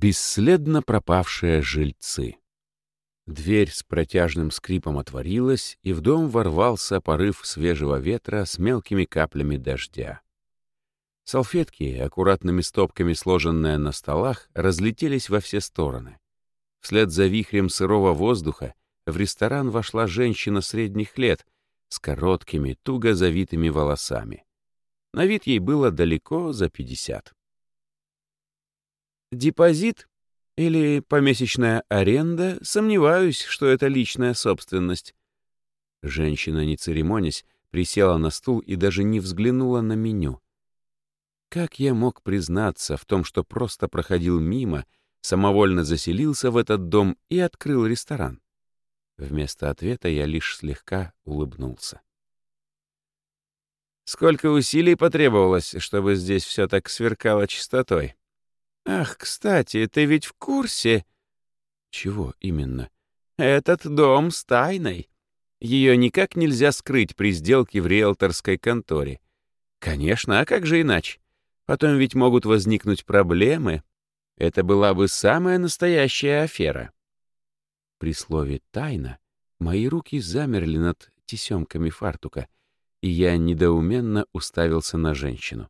Бесследно пропавшие жильцы. Дверь с протяжным скрипом отворилась, и в дом ворвался порыв свежего ветра с мелкими каплями дождя. Салфетки, аккуратными стопками сложенные на столах, разлетелись во все стороны. Вслед за вихрем сырого воздуха в ресторан вошла женщина средних лет с короткими, туго завитыми волосами. На вид ей было далеко за пятьдесят. Депозит или помесячная аренда, сомневаюсь, что это личная собственность. Женщина, не церемонясь, присела на стул и даже не взглянула на меню. Как я мог признаться в том, что просто проходил мимо, самовольно заселился в этот дом и открыл ресторан? Вместо ответа я лишь слегка улыбнулся. Сколько усилий потребовалось, чтобы здесь все так сверкало чистотой? «Ах, кстати, ты ведь в курсе...» «Чего именно?» «Этот дом с тайной. Ее никак нельзя скрыть при сделке в риэлторской конторе. Конечно, а как же иначе? Потом ведь могут возникнуть проблемы. Это была бы самая настоящая афера». При слове «тайна» мои руки замерли над тесемками фартука, и я недоуменно уставился на женщину.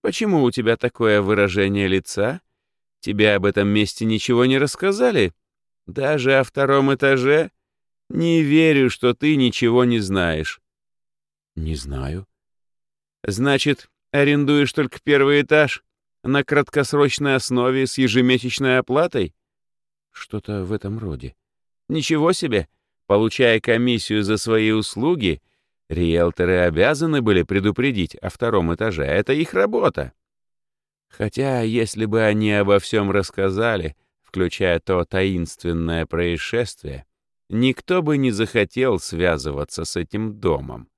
Почему у тебя такое выражение лица? Тебе об этом месте ничего не рассказали? Даже о втором этаже? Не верю, что ты ничего не знаешь. Не знаю. Значит, арендуешь только первый этаж? На краткосрочной основе с ежемесячной оплатой? Что-то в этом роде. Ничего себе! Получая комиссию за свои услуги, Риэлторы обязаны были предупредить о втором этаже, это их работа. Хотя, если бы они обо всем рассказали, включая то таинственное происшествие, никто бы не захотел связываться с этим домом.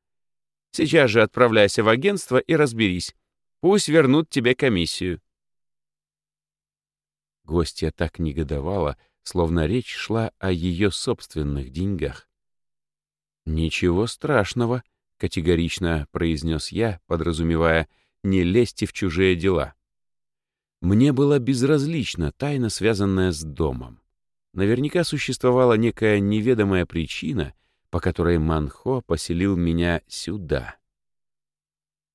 Сейчас же отправляйся в агентство и разберись. Пусть вернут тебе комиссию. Гостья так негодовала, словно речь шла о ее собственных деньгах. «Ничего страшного», — категорично произнес я, подразумевая, «не лезьте в чужие дела». Мне была безразлична тайна, связанная с домом. Наверняка существовала некая неведомая причина, по которой Манхо поселил меня сюда.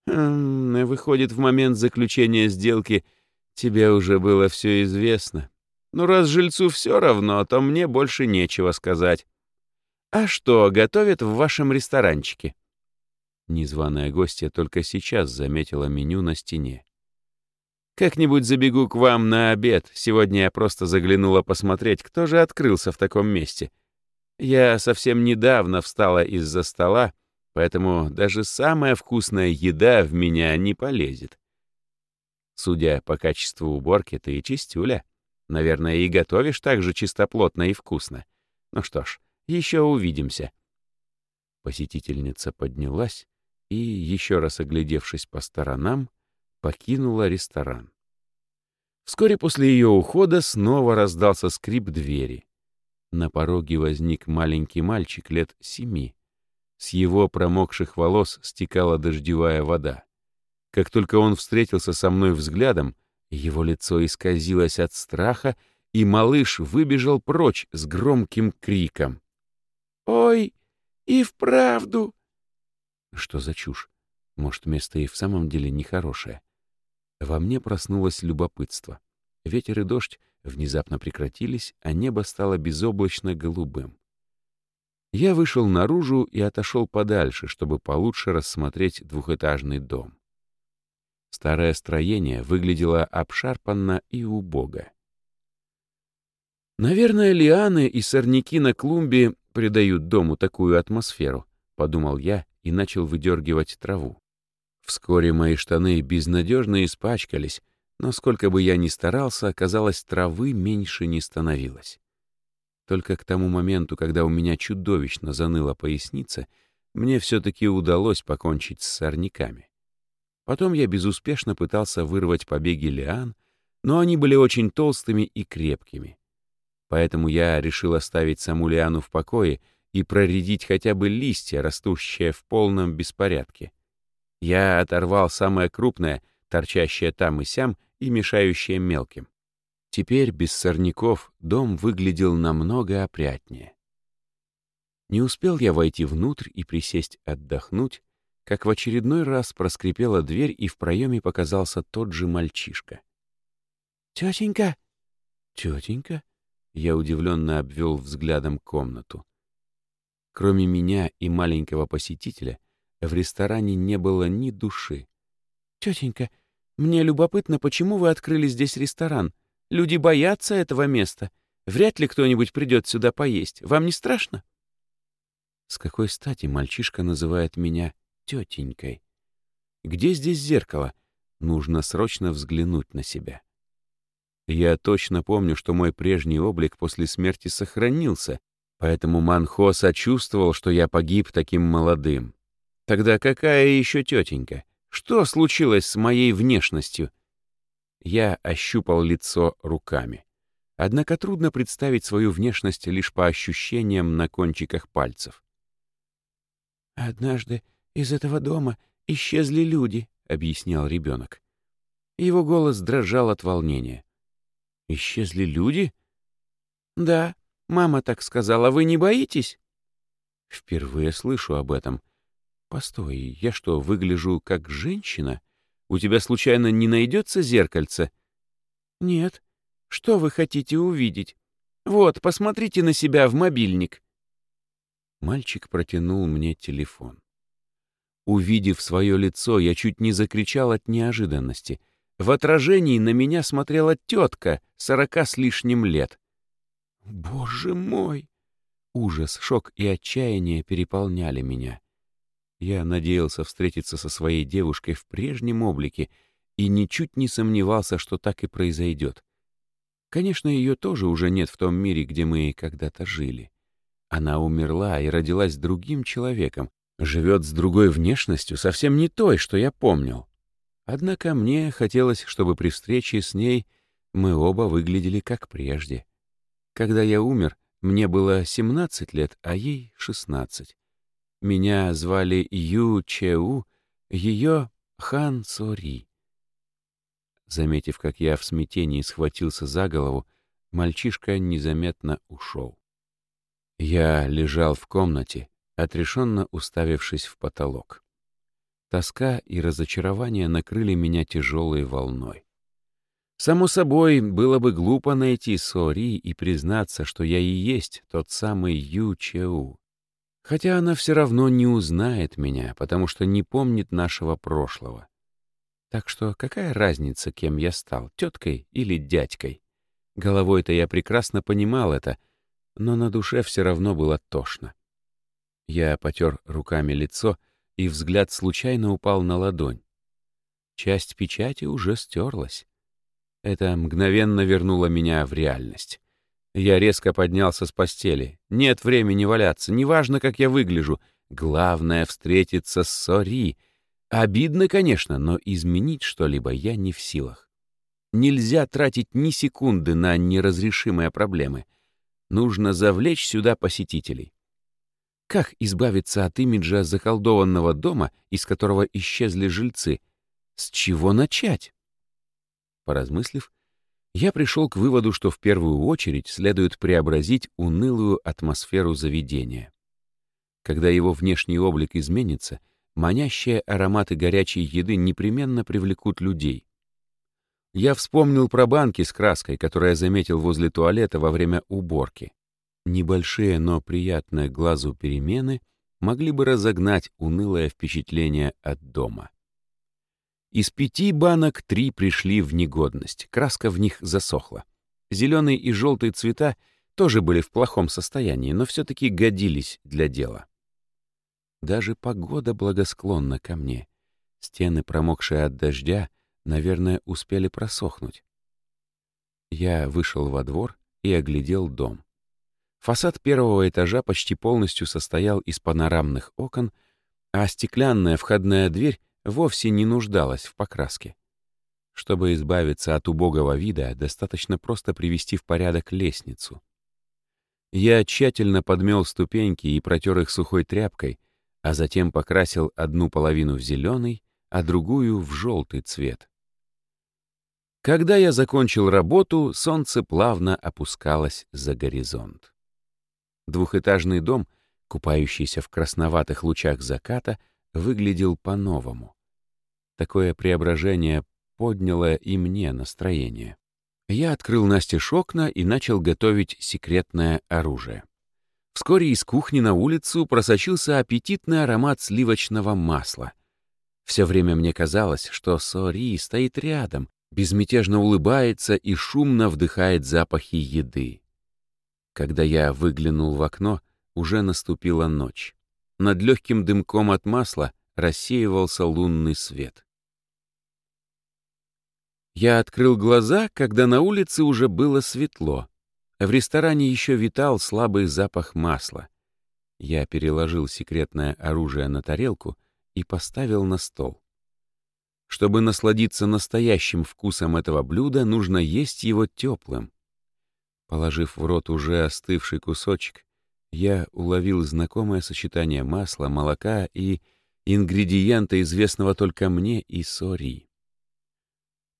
Хм, выходит, в момент заключения сделки тебе уже было все известно. Ну, раз жильцу все равно, то мне больше нечего сказать. «А что готовят в вашем ресторанчике?» Незваная гостья только сейчас заметила меню на стене. «Как-нибудь забегу к вам на обед. Сегодня я просто заглянула посмотреть, кто же открылся в таком месте. Я совсем недавно встала из-за стола, поэтому даже самая вкусная еда в меня не полезет. Судя по качеству уборки, ты и чистюля. Наверное, и готовишь так же чистоплотно и вкусно. Ну что ж, еще увидимся». Посетительница поднялась и, еще раз оглядевшись по сторонам, покинула ресторан. Вскоре после ее ухода снова раздался скрип двери. На пороге возник маленький мальчик лет семи. С его промокших волос стекала дождевая вода. Как только он встретился со мной взглядом, его лицо исказилось от страха, и малыш выбежал прочь с громким криком. «Ой, и вправду!» Что за чушь? Может, место и в самом деле нехорошее? Во мне проснулось любопытство. Ветер и дождь внезапно прекратились, а небо стало безоблачно голубым. Я вышел наружу и отошел подальше, чтобы получше рассмотреть двухэтажный дом. Старое строение выглядело обшарпанно и убого. Наверное, лианы и сорняки на клумбе придают дому такую атмосферу, подумал я и начал выдергивать траву. Вскоре мои штаны безнадежно испачкались, но сколько бы я ни старался, казалось, травы меньше не становилось. Только к тому моменту, когда у меня чудовищно заныла поясница, мне все-таки удалось покончить с сорняками. Потом я безуспешно пытался вырвать побеги лиан, но они были очень толстыми и крепкими. Поэтому я решил оставить саму лиану в покое и проредить хотя бы листья, растущие в полном беспорядке. Я оторвал самое крупное, торчащее там и сям и мешающее мелким. Теперь без сорняков дом выглядел намного опрятнее. Не успел я войти внутрь и присесть отдохнуть, как в очередной раз проскрипела дверь, и в проеме показался тот же мальчишка. «Тетенька!» «Тетенька?» Я удивленно обвел взглядом комнату. Кроме меня и маленького посетителя, в ресторане не было ни души. «Тетенька, мне любопытно, почему вы открыли здесь ресторан? Люди боятся этого места. Вряд ли кто-нибудь придет сюда поесть. Вам не страшно?» С какой стати мальчишка называет меня тетенькой? Где здесь зеркало? Нужно срочно взглянуть на себя. Я точно помню, что мой прежний облик после смерти сохранился, поэтому Манхо сочувствовал, что я погиб таким молодым. Тогда какая еще тетенька? Что случилось с моей внешностью? Я ощупал лицо руками. Однако трудно представить свою внешность лишь по ощущениям на кончиках пальцев. «Однажды из этого дома исчезли люди», — объяснял ребенок. Его голос дрожал от волнения. «Исчезли люди?» «Да, мама так сказала. Вы не боитесь?» «Впервые слышу об этом. Постой, я что, выгляжу как женщина? У тебя случайно не найдется зеркальце?» «Нет. Что вы хотите увидеть? Вот, посмотрите на себя в мобильник». Мальчик протянул мне телефон. Увидев свое лицо, я чуть не закричал от неожиданности. В отражении на меня смотрела тетка, сорока с лишним лет. «Боже мой!» Ужас, шок и отчаяние переполняли меня. Я надеялся встретиться со своей девушкой в прежнем облике и ничуть не сомневался, что так и произойдет. Конечно, ее тоже уже нет в том мире, где мы когда-то жили. Она умерла и родилась другим человеком, живет с другой внешностью, совсем не той, что я помнил. Однако мне хотелось, чтобы при встрече с ней мы оба выглядели как прежде. Когда я умер, мне было 17 лет, а ей 16. Меня звали Ю Чеу, ее Хан Сори. Заметив, как я в смятении схватился за голову, мальчишка незаметно ушел. Я лежал в комнате, отрешенно уставившись в потолок. Тоска и разочарование накрыли меня тяжелой волной. Само собой, было бы глупо найти Сори и признаться, что я и есть тот самый Ю Чеу. Хотя она все равно не узнает меня, потому что не помнит нашего прошлого. Так что какая разница, кем я стал, теткой или дядькой? Головой-то я прекрасно понимал это, но на душе все равно было тошно. Я потер руками лицо и взгляд случайно упал на ладонь. Часть печати уже стерлась. Это мгновенно вернуло меня в реальность. Я резко поднялся с постели. Нет времени валяться, неважно, как я выгляжу. Главное — встретиться с Сори. Обидно, конечно, но изменить что-либо я не в силах. Нельзя тратить ни секунды на неразрешимые проблемы. Нужно завлечь сюда посетителей. Как избавиться от имиджа заколдованного дома, из которого исчезли жильцы? С чего начать? Поразмыслив, я пришел к выводу, что в первую очередь следует преобразить унылую атмосферу заведения. Когда его внешний облик изменится, манящие ароматы горячей еды непременно привлекут людей. Я вспомнил про банки с краской, которые заметил возле туалета во время уборки. Небольшие, но приятные глазу перемены могли бы разогнать унылое впечатление от дома. Из пяти банок три пришли в негодность, краска в них засохла. Зеленый и желтый цвета тоже были в плохом состоянии, но все-таки годились для дела. Даже погода благосклонна ко мне. Стены, промокшие от дождя, наверное, успели просохнуть. Я вышел во двор и оглядел дом. Фасад первого этажа почти полностью состоял из панорамных окон, а стеклянная входная дверь вовсе не нуждалась в покраске. Чтобы избавиться от убогого вида, достаточно просто привести в порядок лестницу. Я тщательно подмел ступеньки и протер их сухой тряпкой, а затем покрасил одну половину в зеленый, а другую в желтый цвет. Когда я закончил работу, солнце плавно опускалось за горизонт. Двухэтажный дом, купающийся в красноватых лучах заката, выглядел по-новому. Такое преображение подняло и мне настроение. Я открыл Насте окна и начал готовить секретное оружие. Вскоре из кухни на улицу просочился аппетитный аромат сливочного масла. Все время мне казалось, что Сори стоит рядом, безмятежно улыбается и шумно вдыхает запахи еды. Когда я выглянул в окно, уже наступила ночь. Над легким дымком от масла рассеивался лунный свет. Я открыл глаза, когда на улице уже было светло. В ресторане еще витал слабый запах масла. Я переложил секретное оружие на тарелку и поставил на стол. Чтобы насладиться настоящим вкусом этого блюда, нужно есть его теплым. Положив в рот уже остывший кусочек, я уловил знакомое сочетание масла, молока и ингредиента, известного только мне и Сори.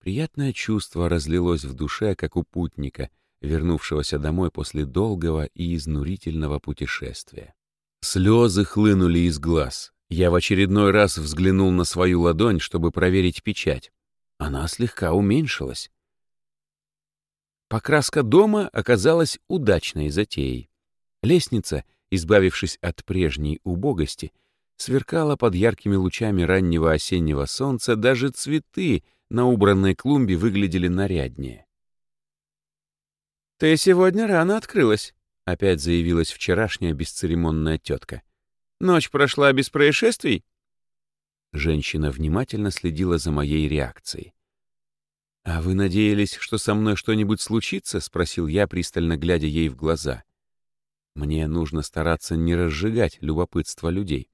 Приятное чувство разлилось в душе, как у путника, вернувшегося домой после долгого и изнурительного путешествия. Слезы хлынули из глаз. Я в очередной раз взглянул на свою ладонь, чтобы проверить печать. Она слегка уменьшилась. Покраска дома оказалась удачной затеей. Лестница, избавившись от прежней убогости, сверкала под яркими лучами раннего осеннего солнца, даже цветы на убранной клумбе выглядели наряднее. «Ты сегодня рано открылась», — опять заявилась вчерашняя бесцеремонная тетка. Ночь прошла без происшествий?» Женщина внимательно следила за моей реакцией. «А вы надеялись, что со мной что-нибудь случится?» — спросил я, пристально глядя ей в глаза. «Мне нужно стараться не разжигать любопытство людей.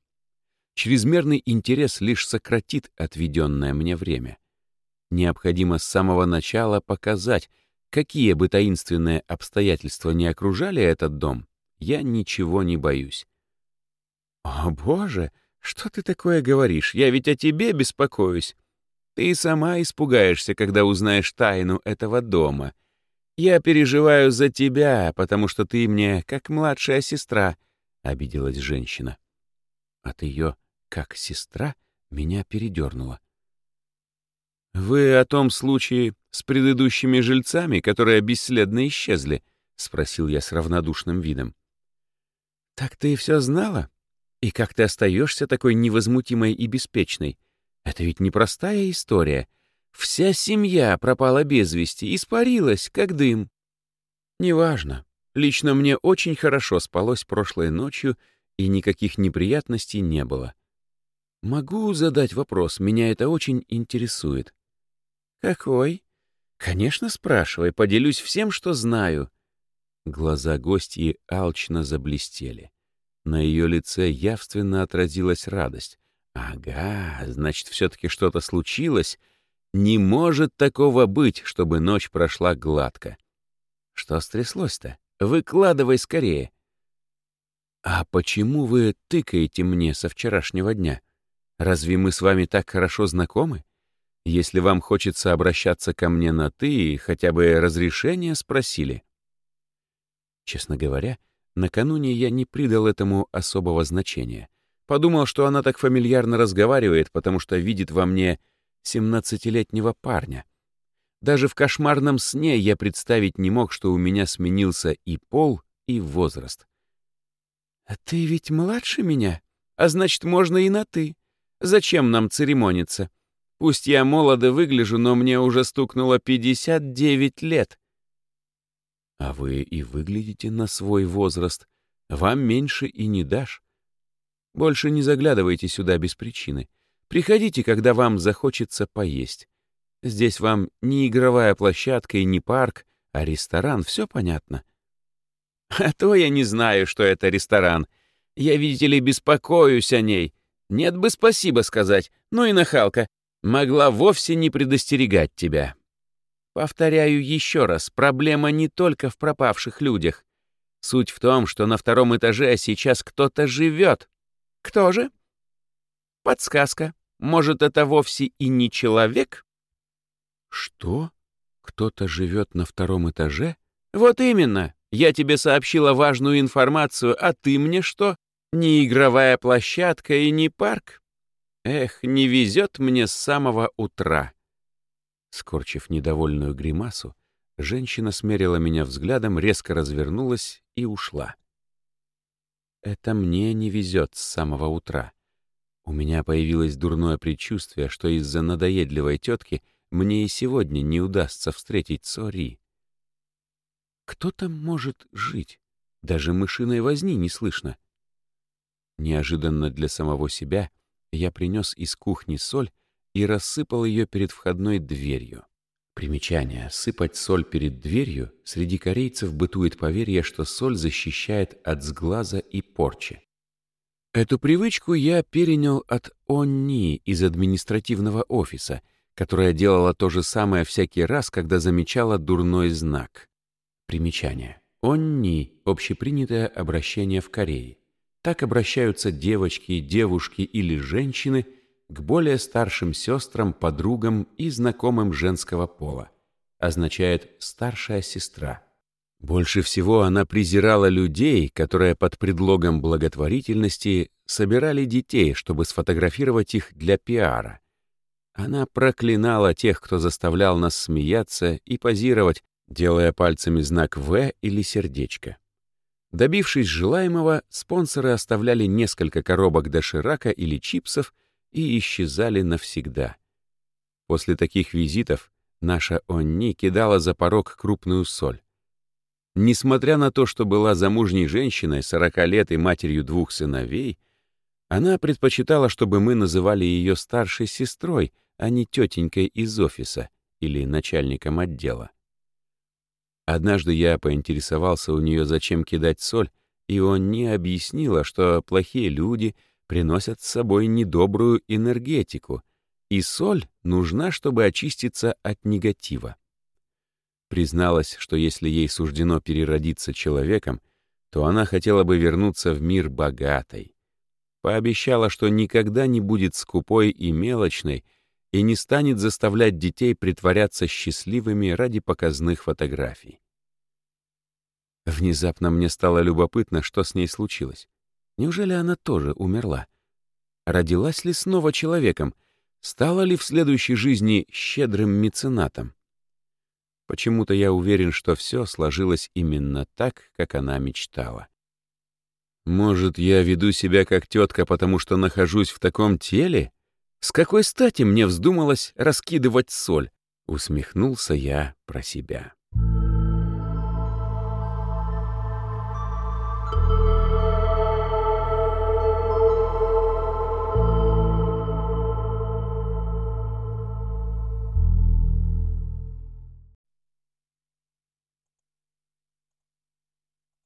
Чрезмерный интерес лишь сократит отведенное мне время. Необходимо с самого начала показать, какие бы таинственные обстоятельства не окружали этот дом, я ничего не боюсь. «О, Боже, что ты такое говоришь? Я ведь о тебе беспокоюсь. Ты сама испугаешься, когда узнаешь тайну этого дома. Я переживаю за тебя, потому что ты мне как младшая сестра», — обиделась женщина. От ее «как сестра» меня передернуло. «Вы о том случае с предыдущими жильцами, которые бесследно исчезли?» — спросил я с равнодушным видом. «Так ты все знала?» И как ты остаешься такой невозмутимой и беспечной? Это ведь непростая история. Вся семья пропала без вести, испарилась, как дым. Неважно. Лично мне очень хорошо спалось прошлой ночью, и никаких неприятностей не было. Могу задать вопрос, меня это очень интересует. Какой? Конечно, спрашивай, поделюсь всем, что знаю. Глаза гостьи алчно заблестели. На ее лице явственно отразилась радость. «Ага, значит, все-таки что-то случилось. Не может такого быть, чтобы ночь прошла гладко. Что стряслось-то? Выкладывай скорее». «А почему вы тыкаете мне со вчерашнего дня? Разве мы с вами так хорошо знакомы? Если вам хочется обращаться ко мне на «ты», хотя бы разрешение спросили?» Честно говоря, — Накануне я не придал этому особого значения. Подумал, что она так фамильярно разговаривает, потому что видит во мне семнадцатилетнего парня. Даже в кошмарном сне я представить не мог, что у меня сменился и пол, и возраст. «А ты ведь младше меня, а значит, можно и на «ты». Зачем нам церемониться? Пусть я молодо выгляжу, но мне уже стукнуло 59 лет. А вы и выглядите на свой возраст. Вам меньше и не дашь. Больше не заглядывайте сюда без причины. Приходите, когда вам захочется поесть. Здесь вам не игровая площадка и не парк, а ресторан, все понятно? А то я не знаю, что это ресторан. Я, видите ли, беспокоюсь о ней. Нет бы спасибо сказать, ну и нахалка. Могла вовсе не предостерегать тебя. Повторяю еще раз, проблема не только в пропавших людях. Суть в том, что на втором этаже сейчас кто-то живет. Кто же? Подсказка. Может, это вовсе и не человек? Что? Кто-то живет на втором этаже? Вот именно. Я тебе сообщила важную информацию, а ты мне что? Ни игровая площадка и ни парк? Эх, не везет мне с самого утра. Скорчив недовольную гримасу, женщина смерила меня взглядом, резко развернулась и ушла. Это мне не везет с самого утра. У меня появилось дурное предчувствие, что из-за надоедливой тетки мне и сегодня не удастся встретить Сори. Кто там может жить? Даже мышиной возни не слышно. Неожиданно для самого себя я принес из кухни соль и рассыпал ее перед входной дверью. Примечание. Сыпать соль перед дверью среди корейцев бытует поверье, что соль защищает от сглаза и порчи. Эту привычку я перенял от Онни из административного офиса, которая делала то же самое всякий раз, когда замечала дурной знак. Примечание. Онни — общепринятое обращение в Корее. Так обращаются девочки, девушки или женщины — к более старшим сестрам, подругам и знакомым женского пола. Означает «старшая сестра». Больше всего она презирала людей, которые под предлогом благотворительности собирали детей, чтобы сфотографировать их для пиара. Она проклинала тех, кто заставлял нас смеяться и позировать, делая пальцами знак «В» или сердечко. Добившись желаемого, спонсоры оставляли несколько коробок доширака или чипсов и исчезали навсегда. После таких визитов наша Онни кидала за порог крупную соль. Несмотря на то, что была замужней женщиной, 40 лет и матерью двух сыновей, она предпочитала, чтобы мы называли ее старшей сестрой, а не тетенькой из офиса или начальником отдела. Однажды я поинтересовался у нее, зачем кидать соль, и он не объяснила, что плохие люди — приносят с собой недобрую энергетику, и соль нужна, чтобы очиститься от негатива. Призналась, что если ей суждено переродиться человеком, то она хотела бы вернуться в мир богатой. Пообещала, что никогда не будет скупой и мелочной и не станет заставлять детей притворяться счастливыми ради показных фотографий. Внезапно мне стало любопытно, что с ней случилось. Неужели она тоже умерла? Родилась ли снова человеком? Стала ли в следующей жизни щедрым меценатом? Почему-то я уверен, что все сложилось именно так, как она мечтала. Может, я веду себя как тетка, потому что нахожусь в таком теле? С какой стати мне вздумалось раскидывать соль? Усмехнулся я про себя.